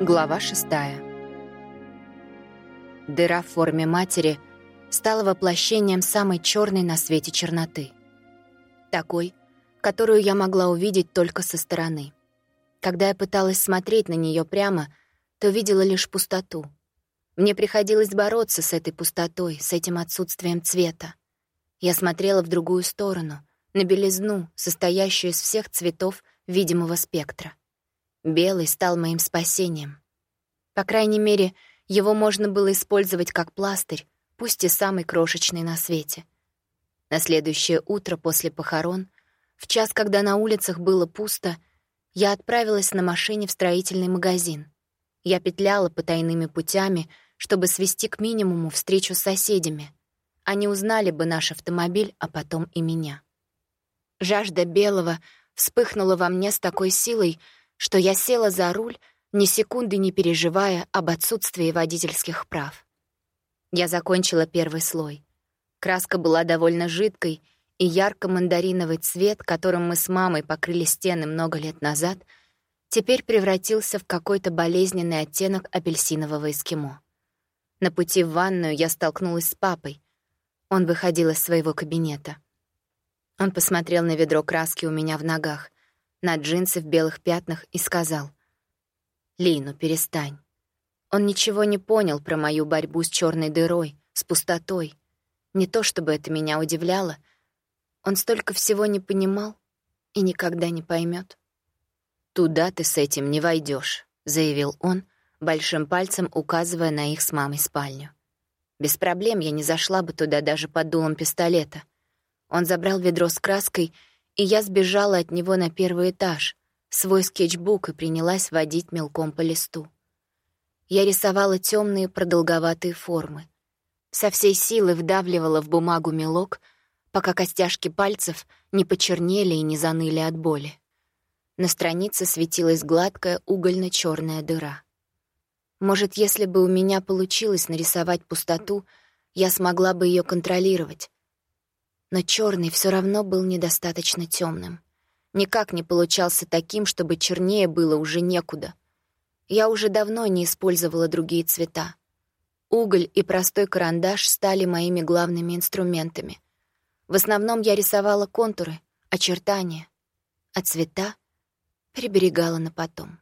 Глава шестая. Дыра в форме матери стала воплощением самой черной на свете черноты. Такой, которую я могла увидеть только со стороны. Когда я пыталась смотреть на нее прямо, то видела лишь пустоту. Мне приходилось бороться с этой пустотой, с этим отсутствием цвета. Я смотрела в другую сторону, на белизну, состоящую из всех цветов видимого спектра. Белый стал моим спасением. По крайней мере, его можно было использовать как пластырь, пусть и самый крошечный на свете. На следующее утро после похорон, в час, когда на улицах было пусто, я отправилась на машине в строительный магазин. Я петляла по тайными путями, чтобы свести к минимуму встречу с соседями. Они узнали бы наш автомобиль, а потом и меня. Жажда белого вспыхнула во мне с такой силой, что я села за руль, ни секунды не переживая об отсутствии водительских прав. Я закончила первый слой. Краска была довольно жидкой, и ярко-мандариновый цвет, которым мы с мамой покрыли стены много лет назад, теперь превратился в какой-то болезненный оттенок апельсинового эскимо. На пути в ванную я столкнулась с папой. Он выходил из своего кабинета. Он посмотрел на ведро краски у меня в ногах на джинсы в белых пятнах и сказал. «Лину, перестань». Он ничего не понял про мою борьбу с черной дырой, с пустотой. Не то чтобы это меня удивляло. Он столько всего не понимал и никогда не поймет. «Туда ты с этим не войдешь, заявил он, большим пальцем указывая на их с мамой спальню. Без проблем я не зашла бы туда даже под дулом пистолета. Он забрал ведро с краской и я сбежала от него на первый этаж, свой скетчбук и принялась водить мелком по листу. Я рисовала темные продолговатые формы. Со всей силы вдавливала в бумагу мелок, пока костяшки пальцев не почернели и не заныли от боли. На странице светилась гладкая угольно черная дыра. Может, если бы у меня получилось нарисовать пустоту, я смогла бы ее контролировать, но черный все равно был недостаточно темным. Никак не получался таким, чтобы чернее было уже некуда. Я уже давно не использовала другие цвета. Уголь и простой карандаш стали моими главными инструментами. В основном я рисовала контуры, очертания, а цвета приберегала на потом.